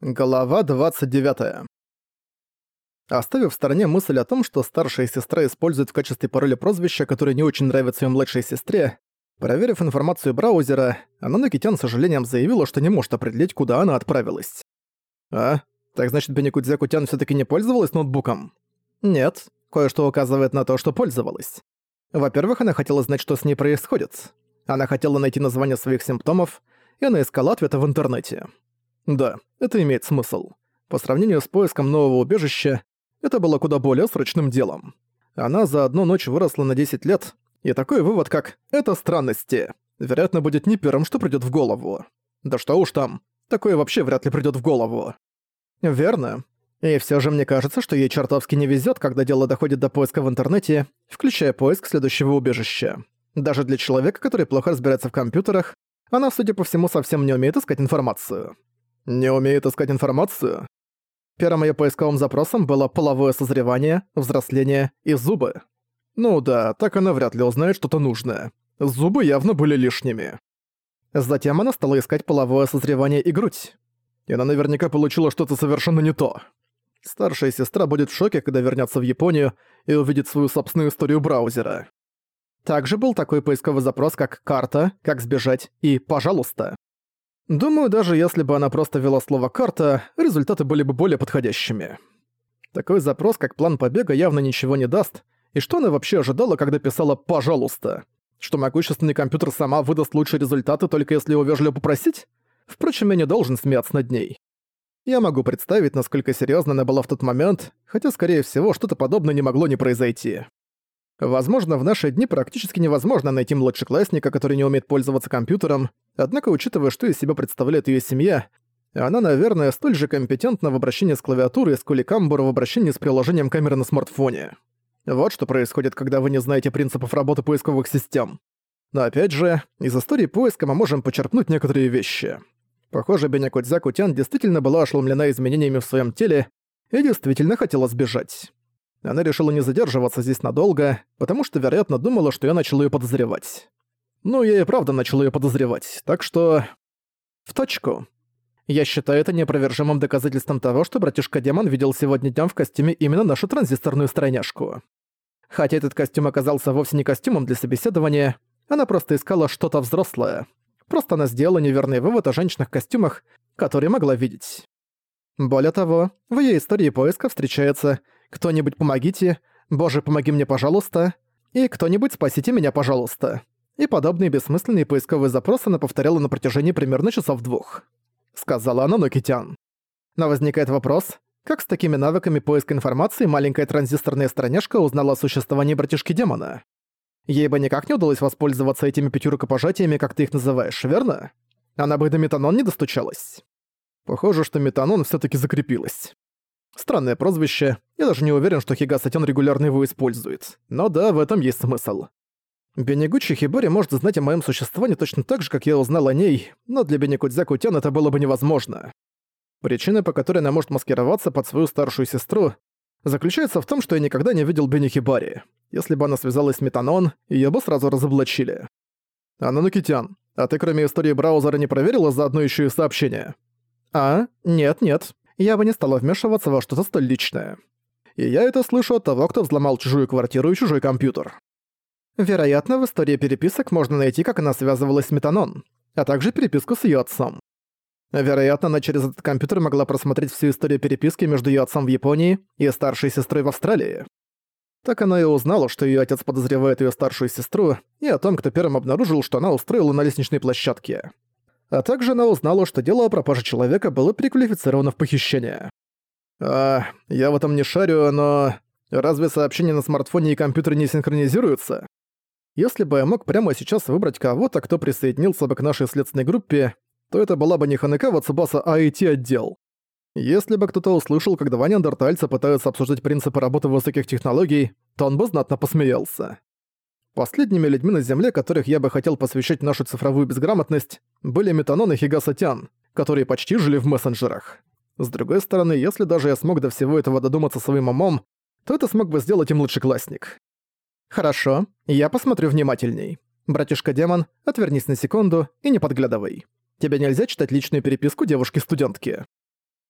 Глава 29. Оставив в стороне мысль о том, что старшая сестра использует в качестве пароля прозвища, которое не очень нравится её младшей сестре, проверив информацию браузера, Ананокитян с сожалением заявила, что не может определить, куда она отправилась. «А? Так значит, Беникудзякутян всё-таки не пользовалась ноутбуком?» «Нет, кое-что указывает на то, что пользовалась. Во-первых, она хотела знать, что с ней происходит. Она хотела найти название своих симптомов, и она искала ответы в интернете. Да, это имеет смысл. По сравнению с поиском нового убежища, это было куда более срочным делом. Она за одну ночь выросла на 10 лет, и такой вывод, как «это странности», вероятно, будет не первым, что придёт в голову. Да что уж там, такое вообще вряд ли придёт в голову. Верно. И всё же мне кажется, что ей чертовски не везёт, когда дело доходит до поиска в интернете, включая поиск следующего убежища. Даже для человека, который плохо разбирается в компьютерах, она, судя по всему, совсем не умеет искать информацию. Не умеет искать информацию? Первым её поисковым запросом было половое созревание, взросление и зубы. Ну да, так она вряд ли узнает что-то нужное. Зубы явно были лишними. Затем она стала искать половое созревание и грудь. И она наверняка получила что-то совершенно не то. Старшая сестра будет в шоке, когда вернется в Японию и увидит свою собственную историю браузера. Также был такой поисковый запрос, как «карта», «как сбежать» и «пожалуйста». Думаю, даже если бы она просто ввела слово «карта», результаты были бы более подходящими. Такой запрос, как план побега, явно ничего не даст, и что она вообще ожидала, когда писала «пожалуйста»? Что могущественный компьютер сама выдаст лучшие результаты, только если его вежливо попросить? Впрочем, я не должен смеяться над ней. Я могу представить, насколько серьезно она была в тот момент, хотя, скорее всего, что-то подобное не могло не произойти. Возможно, в наши дни практически невозможно найти младшеклассника, который не умеет пользоваться компьютером, однако, учитывая, что из себя представляет её семья, она, наверное, столь же компетентна в обращении с клавиатурой, сколь и Камбура в обращении с приложением камеры на смартфоне. Вот что происходит, когда вы не знаете принципов работы поисковых систем. Но опять же, из истории поиска мы можем почерпнуть некоторые вещи. Похоже, Беня Кудзя-Кутян действительно была ошеломлена изменениями в своем теле и действительно хотела сбежать. Она решила не задерживаться здесь надолго, потому что, вероятно, думала, что я начал её подозревать. Ну, я и правда начал её подозревать, так что... В точку. Я считаю это неопровержимым доказательством того, что братишка-демон видел сегодня днём в костюме именно нашу транзисторную стройняшку. Хотя этот костюм оказался вовсе не костюмом для собеседования, она просто искала что-то взрослое. Просто она сделала неверный вывод о женщинах-костюмах, которые могла видеть. Более того, в её истории поиска встречается «Кто-нибудь помогите», «Боже, помоги мне, пожалуйста» и «Кто-нибудь спасите меня, пожалуйста». И подобные бессмысленные поисковые запросы она повторяла на протяжении примерно часов двух. Сказала она Нокитян. Но возникает вопрос, как с такими навыками поиска информации маленькая транзисторная странешка узнала о существовании братишки-демона? Ей бы никак не удалось воспользоваться этими пятью рукопожатиями, как ты их называешь, верно? Она бы до метанон не достучалась. Похоже, что метанон все таки закрепилась. Странное прозвище, я даже не уверен, что Хигасатян регулярно его использует. Но да, в этом есть смысл. Бенегучи Хибори может знать о моем существовании точно так же, как я узнал о ней, но для Бенекудзяку-тян это было бы невозможно. Причина, по которой она может маскироваться под свою старшую сестру, заключается в том, что я никогда не видел Бенни Хибари. Если бы она связалась с Метанон, её бы сразу разоблачили. «Ананукитян, а ты кроме истории браузера не проверила заодно ещё и сообщение?» «А? Нет-нет, я бы не стала вмешиваться во что-то столь личное. И я это слышу от того, кто взломал чужую квартиру и чужой компьютер. Вероятно, в истории переписок можно найти, как она связывалась с Метанон, а также переписку с её отцом. Вероятно, она через этот компьютер могла просмотреть всю историю переписки между её отцом в Японии и старшей сестрой в Австралии. Так она и узнала, что её отец подозревает её старшую сестру, и о том, кто первым обнаружил, что она устроила на лестничной площадке а также она узнала, что дело о пропаже человека было переквалифицировано в похищение. А, я в этом не шарю, но... Разве сообщения на смартфоне и компьютере не синхронизируются? Если бы я мог прямо сейчас выбрать кого-то, кто присоединился бы к нашей следственной группе, то это была бы не Ханекава Цубаса, а IT-отдел. Если бы кто-то услышал, как два неандертальца пытаются обсуждать принципы работы высоких технологий, то он бы знатно посмеялся. Последними людьми на Земле, которых я бы хотел посвящать нашу цифровую безграмотность, были Метанон и Хигасатян, которые почти жили в мессенджерах. С другой стороны, если даже я смог до всего этого додуматься своим умом, то это смог бы сделать и младшеклассник. Хорошо, я посмотрю внимательней. Братишка-демон, отвернись на секунду и не подглядывай. Тебе нельзя читать личную переписку девушки-студентки.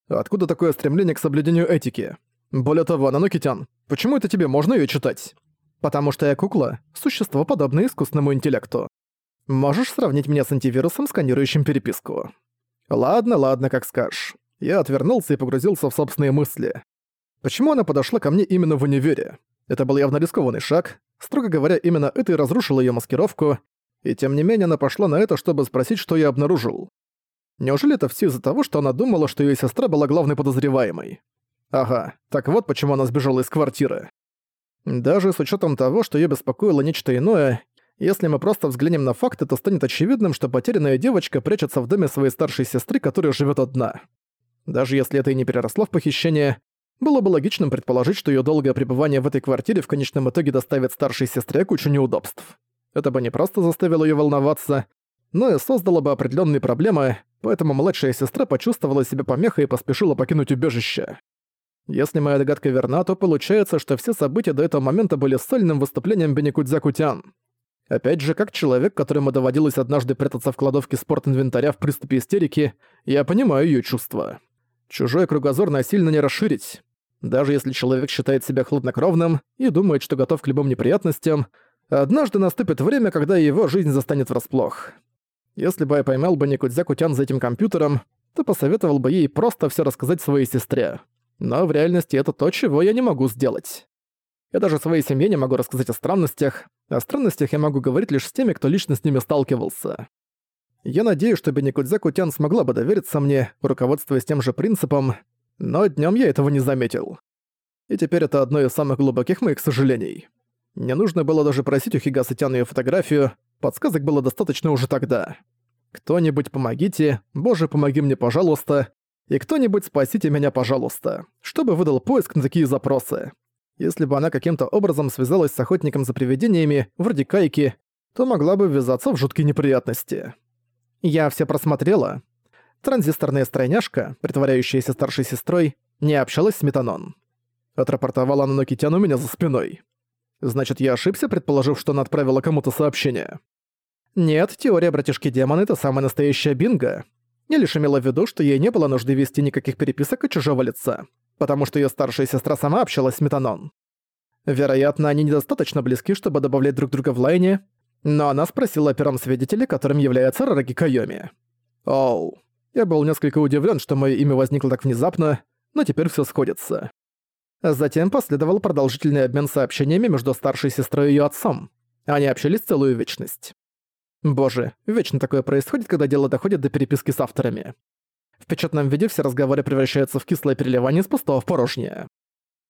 Откуда такое стремление к соблюдению этики? Более того, Нанокитян, почему это тебе можно её читать? Потому что я кукла, существо, подобное искусственному интеллекту. Можешь сравнить меня с антивирусом, сканирующим переписку? Ладно, ладно, как скажешь. Я отвернулся и погрузился в собственные мысли. Почему она подошла ко мне именно в универе? Это был явно рискованный шаг. Строго говоря, именно это и разрушило её маскировку, и тем не менее она пошла на это, чтобы спросить, что я обнаружил. Неужели это все из-за того, что она думала, что её сестра была главной подозреваемой? Ага, так вот почему она сбежала из квартиры. Даже с учетом того, что её беспокоило нечто иное, если мы просто взглянем на факты, то станет очевидным, что потерянная девочка прячется в доме своей старшей сестры, которая живет одна. Даже если это и не переросло в похищение, было бы логичным предположить, что её долгое пребывание в этой квартире в конечном итоге доставит старшей сестре кучу неудобств. Это бы не просто заставило её волноваться, но и создало бы определённые проблемы, поэтому младшая сестра почувствовала себя помехой и поспешила покинуть убежище. Если моя догадка верна, то получается, что все события до этого момента были сольным выступлением Беникудзя-Кутян. Опять же, как человек, которому доводилось однажды прятаться в кладовке спортинвентаря в приступе истерики, я понимаю её чувства. Чужой кругозор насильно не расширить. Даже если человек считает себя хладнокровным и думает, что готов к любым неприятностям, однажды наступит время, когда его жизнь застанет врасплох. Если бы я поймал бы Никудзя-Кутян за этим компьютером, то посоветовал бы ей просто всё рассказать своей сестре. Но в реальности это то, чего я не могу сделать. Я даже своей семье не могу рассказать о странностях. О странностях я могу говорить лишь с теми, кто лично с ними сталкивался. Я надеюсь, что Беникудзя Кутян смогла бы довериться мне, руководствуясь тем же принципом, но днём я этого не заметил. И теперь это одно из самых глубоких моих сожалений. Не нужно было даже просить у Хигасы Тян её фотографию, подсказок было достаточно уже тогда. «Кто-нибудь помогите, боже, помоги мне, пожалуйста», и кто-нибудь спасите меня, пожалуйста, чтобы выдал поиск на такие запросы. Если бы она каким-то образом связалась с охотником за привидениями, вроде Кайки, то могла бы ввязаться в жуткие неприятности. Я все просмотрела. Транзисторная стройняшка, притворяющаяся старшей сестрой, не общалась с Метанон. Отрапортовала она Нокитян у меня за спиной. Значит, я ошибся, предположив, что она отправила кому-то сообщение. Нет, теория братишки-демона — это самая настоящая бинго. Я лишь имела в виду, что ей не было нужды вести никаких переписок от чужого лица, потому что ее старшая сестра сама общалась с Метанон. Вероятно, они недостаточно близки, чтобы добавлять друг друга в лайне, но она спросила о первом свидетеле, которым является Рараги Кайоми. Оу. Я был несколько удивлен, что мое имя возникло так внезапно, но теперь все сходится. Затем последовал продолжительный обмен сообщениями между старшей сестрой и ее отцом. Они общались целую вечность. Боже, вечно такое происходит, когда дело доходит до переписки с авторами. В печатном виде все разговоры превращаются в кислое переливание из пустого в порожнее.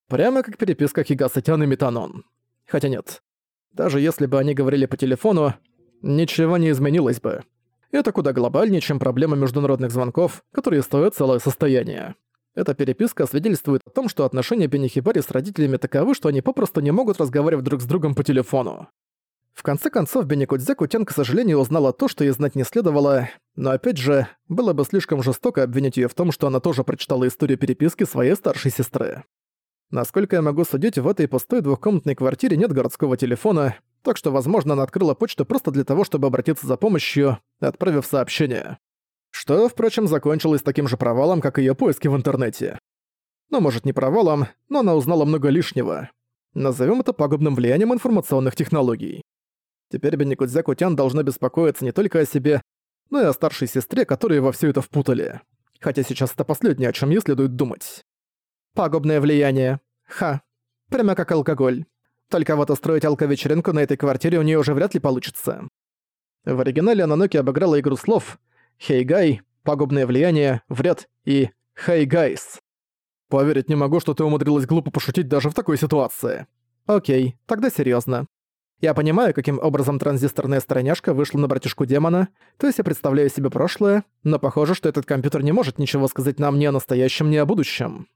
Прямо как переписка Хигасатян и Метанон. Хотя нет. Даже если бы они говорили по телефону, ничего не изменилось бы. Это куда глобальнее, чем проблема международных звонков, которые стоят целое состояние. Эта переписка свидетельствует о том, что отношения Бенихибари с родителями таковы, что они попросту не могут разговаривать друг с другом по телефону. В конце концов, Беникудзе Кутян, к сожалению, узнала то, что ей знать не следовало, но опять же, было бы слишком жестоко обвинить её в том, что она тоже прочитала историю переписки своей старшей сестры. Насколько я могу судить, в этой пустой двухкомнатной квартире нет городского телефона, так что, возможно, она открыла почту просто для того, чтобы обратиться за помощью, отправив сообщение. Что, впрочем, закончилось таким же провалом, как её поиски в интернете. Ну, может, не провалом, но она узнала много лишнего. Назовём это пагубным влиянием информационных технологий. Теперь Беникудзя Кутян должна беспокоиться не только о себе, но и о старшей сестре, которые во все это впутали. Хотя сейчас это последнее, о чем ей следует думать. Пагубное влияние. Ха. Прямо как алкоголь. Только вот устроить алковечеринку на этой квартире у нее уже вряд ли получится. В оригинале Ананоки обыграла игру слов «Хейгай», «Пагубное влияние», «Вред» и «Хейгайс». Поверить не могу, что ты умудрилась глупо пошутить даже в такой ситуации. Окей, тогда серьезно. Я понимаю, каким образом транзисторная стороняшка вышла на братишку демона, то есть я представляю себе прошлое, но похоже, что этот компьютер не может ничего сказать нам ни о настоящем, ни о будущем.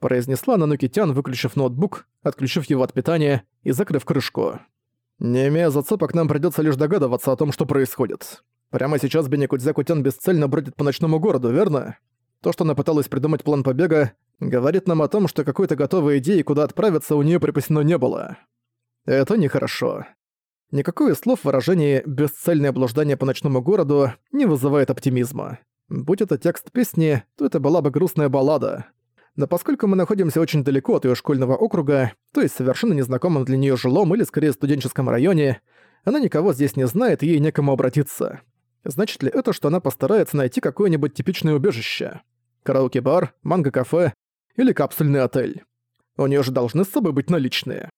Произнесла Нанукитян, выключив ноутбук, отключив его от питания и закрыв крышку. Не имея зацепок, нам придется лишь догадываться о том, что происходит. Прямо сейчас Бенекудзя-Кутян бесцельно бродит по ночному городу, верно? То, что она пыталась придумать план побега, говорит нам о том, что какой-то готовой идеи, куда отправиться, у нее припасено не было. Это нехорошо. Никакое слов выражение «бесцельное блуждание по ночному городу» не вызывает оптимизма. Будь это текст песни, то это была бы грустная баллада. Но поскольку мы находимся очень далеко от ее школьного округа, то есть совершенно незнакомом для нее жилом или скорее студенческом районе, она никого здесь не знает и ей некому обратиться. Значит ли это, что она постарается найти какое-нибудь типичное убежище? Караоке-бар, манго-кафе или капсульный отель? У нее же должны с собой быть наличные.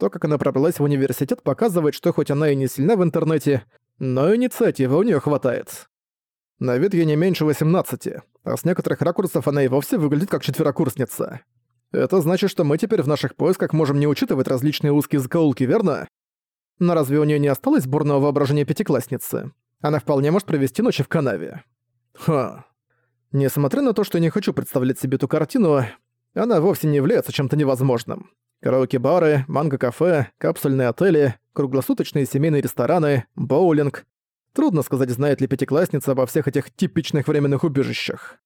То, как она пробралась в университет, показывает, что хоть она и не сильна в интернете, но инициативы у нее хватает. На вид ей не меньше 18, а с некоторых ракурсов она и вовсе выглядит как четверокурсница. Это значит, что мы теперь в наших поисках можем не учитывать различные узкие закоулки, верно? Но разве у нее не осталось бурного воображения пятиклассницы? Она вполне может провести ночи в канаве. Ха. Несмотря на то, что я не хочу представлять себе эту картину, она вовсе не является чем-то невозможным. Караоке-бары, манго-кафе, капсульные отели, круглосуточные семейные рестораны, боулинг. Трудно сказать, знает ли пятиклассница обо всех этих типичных временных убежищах.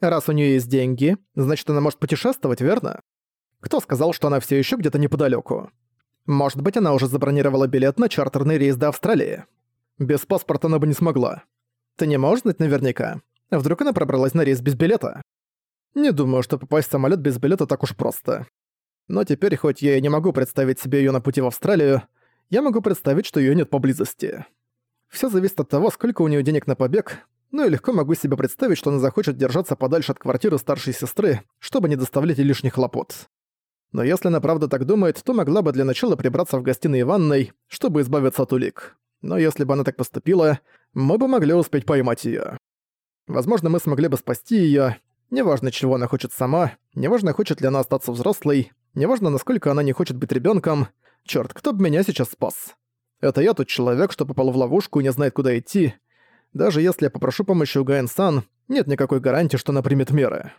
Раз у нее есть деньги, значит, она может путешествовать, верно? Кто сказал, что она все еще где-то неподалеку? Может быть, она уже забронировала билет на чартерный рейс до Австралии. Без паспорта она бы не смогла. Ты не можешь знать наверняка. Вдруг она пробралась на рейс без билета? Не думаю, что попасть в самолет без билета так уж просто. Но теперь, хоть я и не могу представить себе ее на пути в Австралию, я могу представить, что ее нет поблизости. Все зависит от того, сколько у нее денег на побег, ну и легко могу себе представить, что она захочет держаться подальше от квартиры старшей сестры, чтобы не доставлять ей лишних хлопот. Но если она правда так думает, то могла бы для начала прибраться в гостиной и ванной, чтобы избавиться от улик. Но если бы она так поступила, мы бы могли успеть поймать ее. Возможно, мы смогли бы спасти ее. Неважно, чего она хочет сама, неважно, хочет ли она остаться взрослой, неважно, насколько она не хочет быть ребенком. Черт, кто бы меня сейчас спас? Это я тот человек, что попал в ловушку и не знает, куда идти. Даже если я попрошу помощи у Гаэн-сан, нет никакой гарантии, что она примет меры.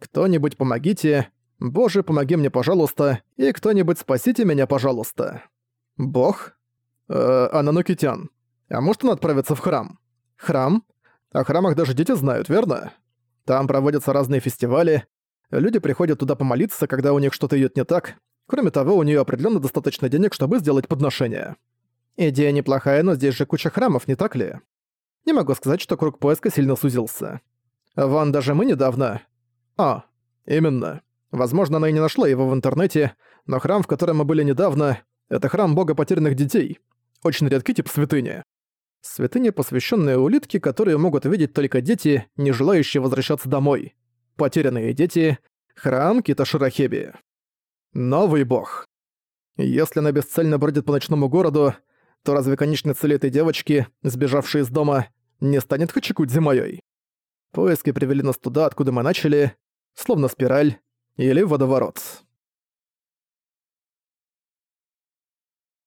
Кто-нибудь помогите. Боже, помоги мне, пожалуйста. И кто-нибудь спасите меня, пожалуйста. Бог? Э, Ананокитян. А может он отправиться в храм? Храм? О храмах даже дети знают, верно? Там проводятся разные фестивали. Люди приходят туда помолиться, когда у них что-то идет не так. Кроме того, у нее определенно достаточно денег, чтобы сделать подношение. Идея неплохая, но здесь же куча храмов, не так ли? Не могу сказать, что круг поиска сильно сузился. Ван даже мы недавно... А, именно. Возможно, она и не нашла его в интернете, но храм, в котором мы были недавно, это храм бога потерянных детей. Очень редкий тип святыни. Святыня, посвященная улитке, которые могут видеть только дети, не желающие возвращаться домой. Потерянные дети. Храм Киташирахеби. Новый бог. Если она бесцельно бродит по ночному городу, то разве конечной цели этой девочки, сбежавшей из дома, не станет Хачикудзи моей? Поиски привели нас туда, откуда мы начали, словно спираль или водоворот.